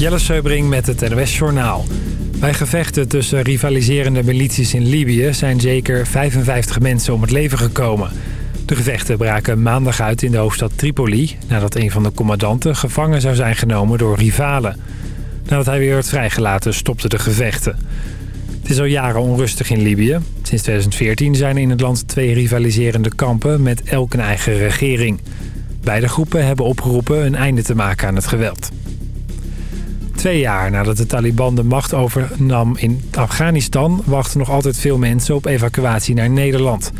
Jelle Seubring met het NOS Journaal. Bij gevechten tussen rivaliserende milities in Libië zijn zeker 55 mensen om het leven gekomen. De gevechten braken maandag uit in de hoofdstad Tripoli... nadat een van de commandanten gevangen zou zijn genomen door rivalen. Nadat hij weer werd vrijgelaten stopten de gevechten. Het is al jaren onrustig in Libië. Sinds 2014 zijn in het land twee rivaliserende kampen met elk een eigen regering. Beide groepen hebben opgeroepen een einde te maken aan het geweld. Twee jaar nadat de Taliban de macht overnam in Afghanistan... wachten nog altijd veel mensen op evacuatie naar Nederland.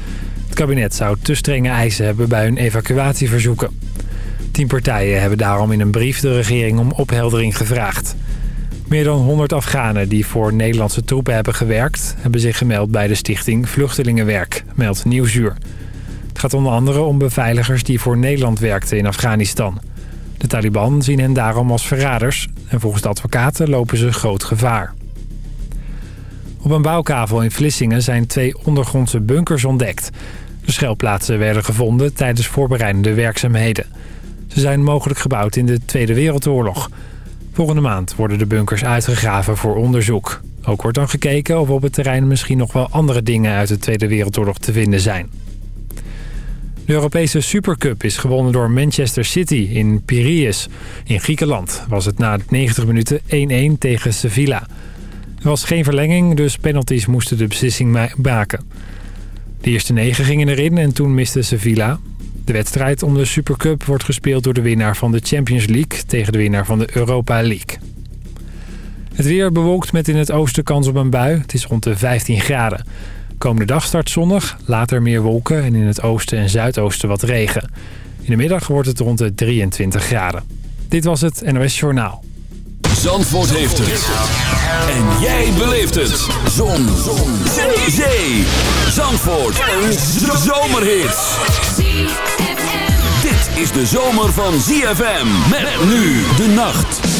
Het kabinet zou te strenge eisen hebben bij hun evacuatieverzoeken. Tien partijen hebben daarom in een brief de regering om opheldering gevraagd. Meer dan 100 Afghanen die voor Nederlandse troepen hebben gewerkt... hebben zich gemeld bij de stichting Vluchtelingenwerk, meldt Nieuwsuur. Het gaat onder andere om beveiligers die voor Nederland werkten in Afghanistan... De Taliban zien hen daarom als verraders en volgens de advocaten lopen ze groot gevaar. Op een bouwkavel in Vlissingen zijn twee ondergrondse bunkers ontdekt. De schuilplaatsen werden gevonden tijdens voorbereidende werkzaamheden. Ze zijn mogelijk gebouwd in de Tweede Wereldoorlog. Volgende maand worden de bunkers uitgegraven voor onderzoek. Ook wordt dan gekeken of op het terrein misschien nog wel andere dingen uit de Tweede Wereldoorlog te vinden zijn. De Europese Supercup is gewonnen door Manchester City in Piraeus. In Griekenland was het na 90 minuten 1-1 tegen Sevilla. Er was geen verlenging, dus penalties moesten de beslissing maken. De eerste negen gingen erin en toen miste Sevilla. De wedstrijd om de Supercup wordt gespeeld door de winnaar van de Champions League... tegen de winnaar van de Europa League. Het weer bewolkt met in het oosten kans op een bui. Het is rond de 15 graden. Komende dag start zonnig, later meer wolken en in het oosten en zuidoosten wat regen. In de middag wordt het rond de 23 graden. Dit was het NOS Journaal. Zandvoort heeft het. En jij beleeft het. Zon. Zon. Zee. Zee. Zandvoort. Een zomerhit. Dit is de zomer van ZFM. Met nu de nacht.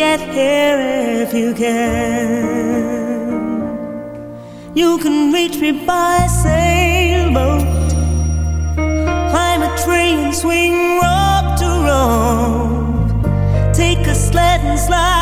get here if you can. You can reach me by sailboat, climb a train, and swing rope to rope, take a sled and slide.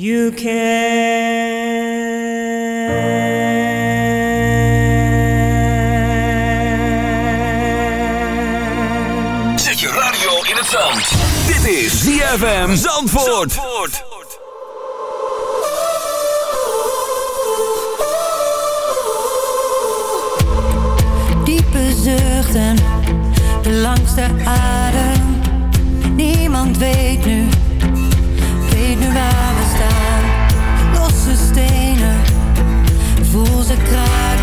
You can. is ZFM Zandvoort. Zandvoort. Diepe zuchten, de langste adem. Niemand weet nu The kraag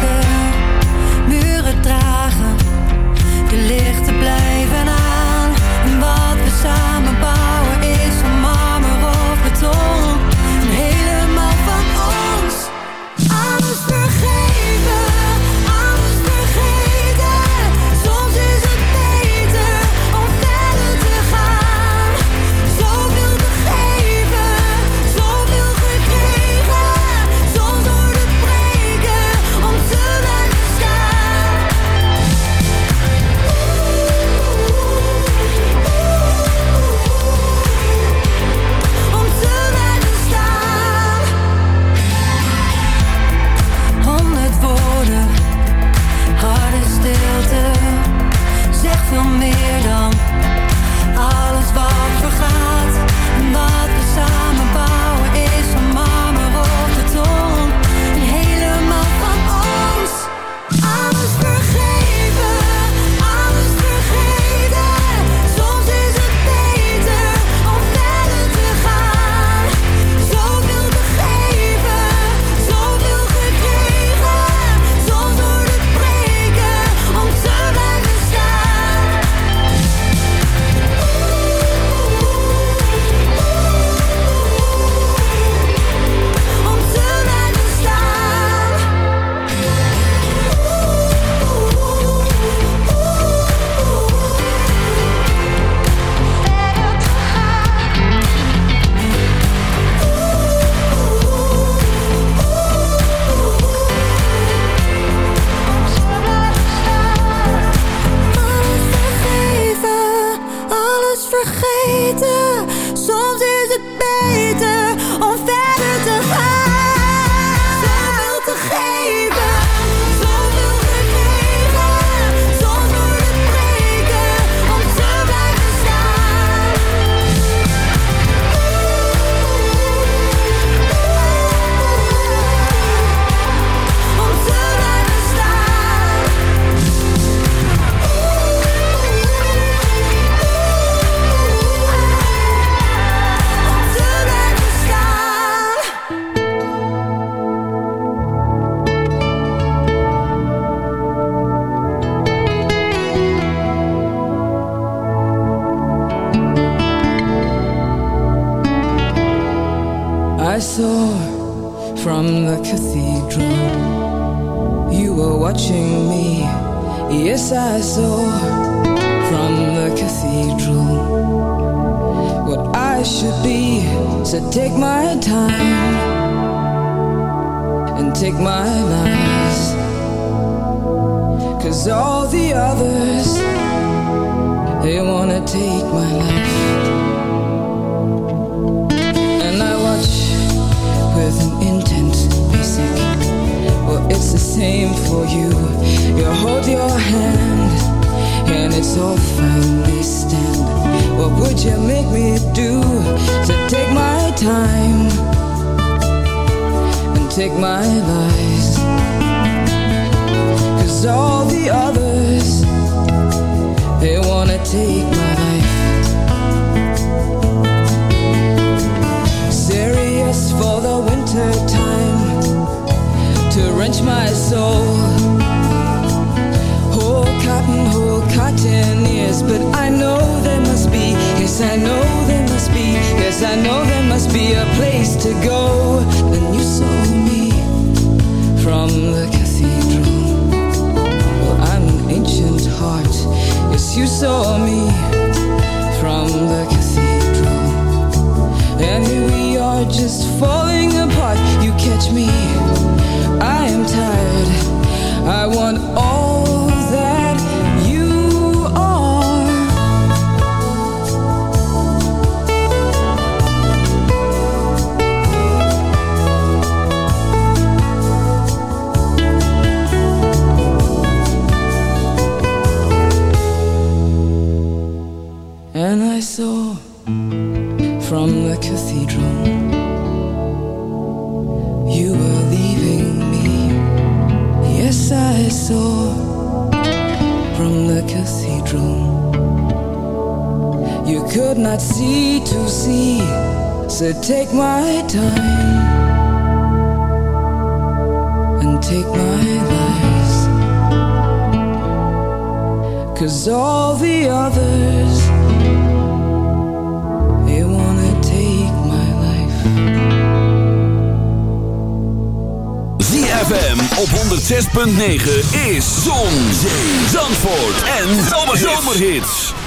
take my life. All others ZFM op 106.9 is Zon, Zandvoort en Zomerhits.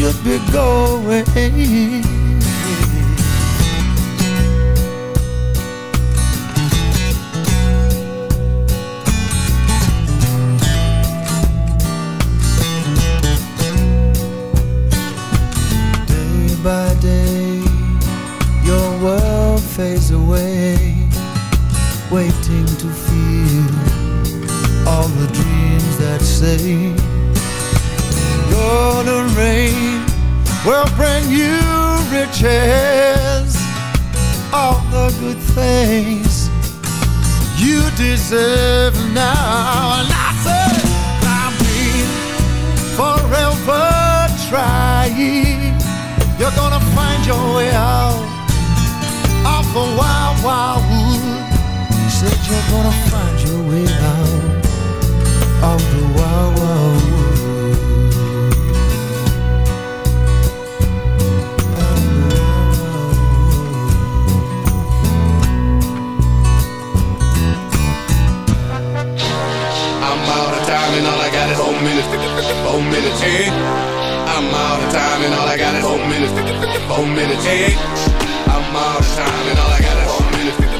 should be going. myself now. And I said I'm been forever trying. You're gonna find your way out of the wild, wild I'm all time and all I got is one minute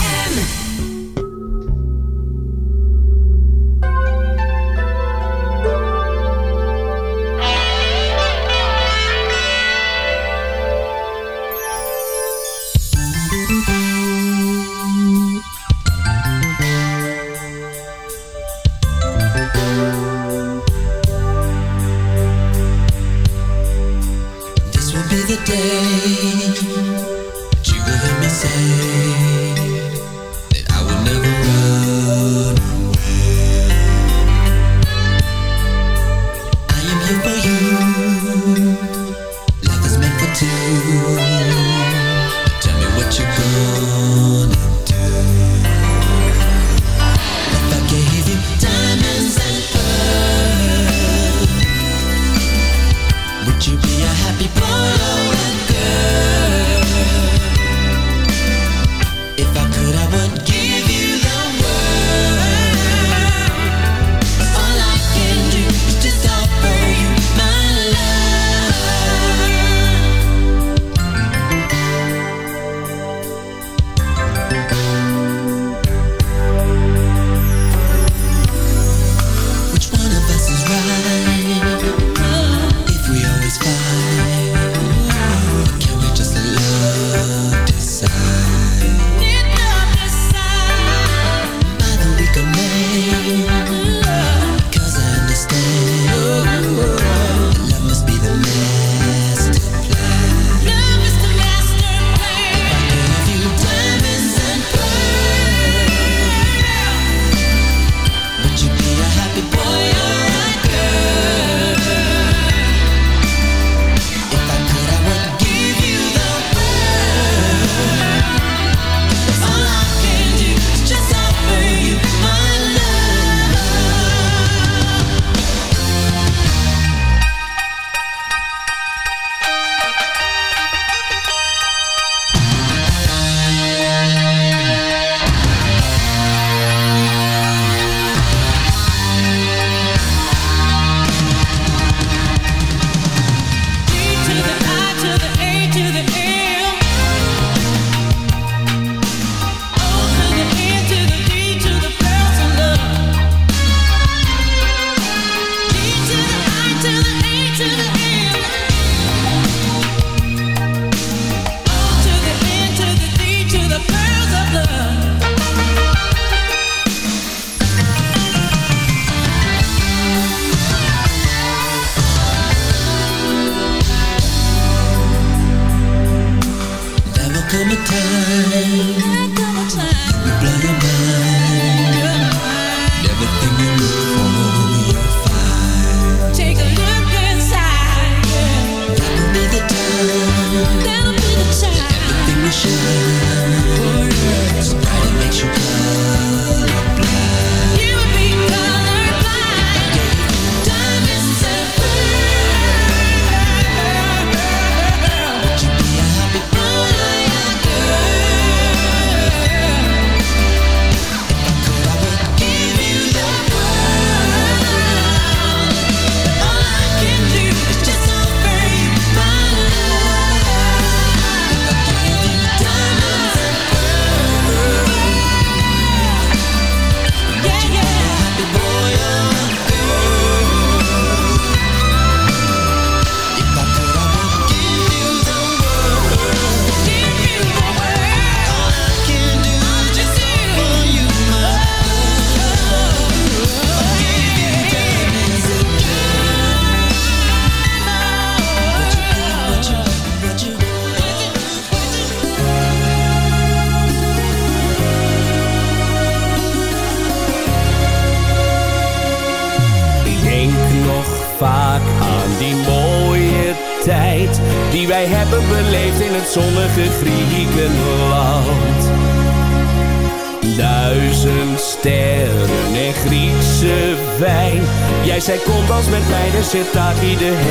zit daar iedereen.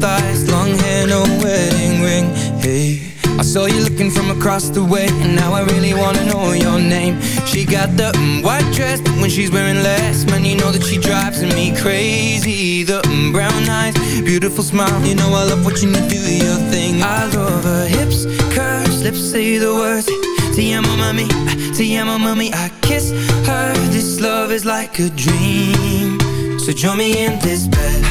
thighs, long hair, no wedding ring. Hey, I saw you looking from across the way And now I really wanna know your name. She got the mm, white dress, but when she's wearing less Man, you know that she drives me crazy. The mm, brown eyes, beautiful smile You know I love watching you do your thing. I love her hips, curves, lips say the words. See, amo, mami, te amo, mami I kiss her, this love is like a dream. So join me in this bed.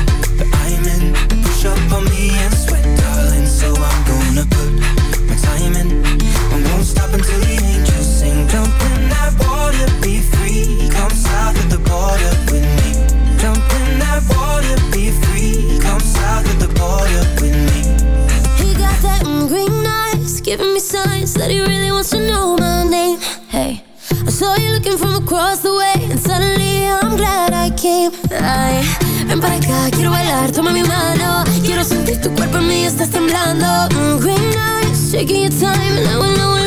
Orlando. Mm, green eyes, taking your time, and I will know.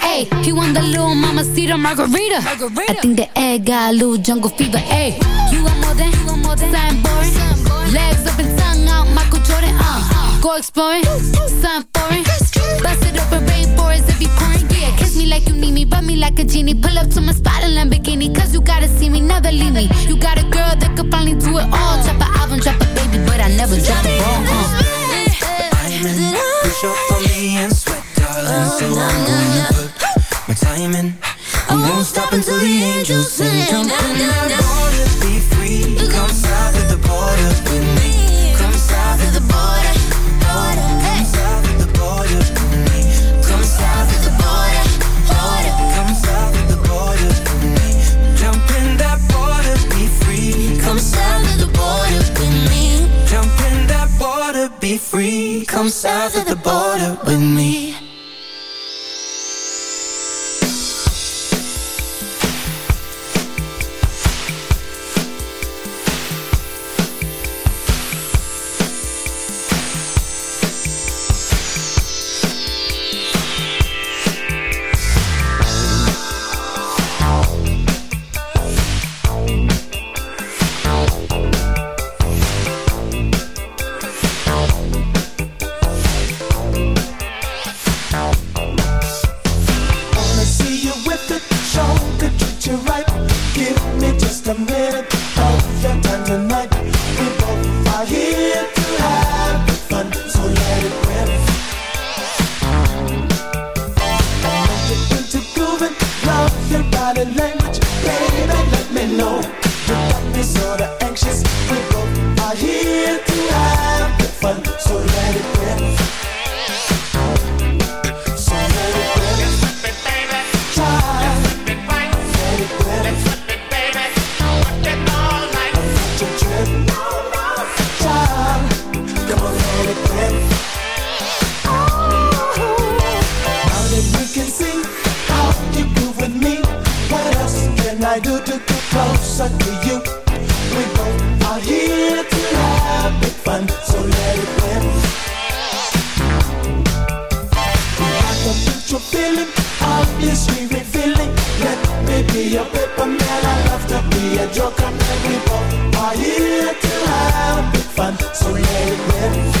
Ayy, he want the little mama cedar margarita. I think the egg got a little jungle fever. Ayy, you want more than, you want more than something boring. Legs up and tongue out, Michael Jordan. Uh, go exploring, something foreign. Bust it open, rainforest if you pouring. Yeah, kiss me like you need me, rub me like a genie. Pull up to my spot in Lamborghini, cause you gotta see me, never leave me. You got a girl that could finally do it all. Drop an album, drop a baby, but I never drop the ball. Uh. Diamond, push up on me and sweat, darling. So I'm gonna put my time in. I won't stop until the angels sing. Jump in that water, be free. Come south of the border with me. Come south of the border. border. Come south of the border with me. Come south of the border. border. Come south of the border with me. Jump in that water, be free. Come south of the border with me. Jump in that water, be free. Come south of the border with me. To get closer to you? We both are here to have big fun, so let it rip. Have a mutual feeling, obviously revealing. Let me be your paper man, I love to be a joker. We both are here to have big fun, so let it rip.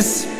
this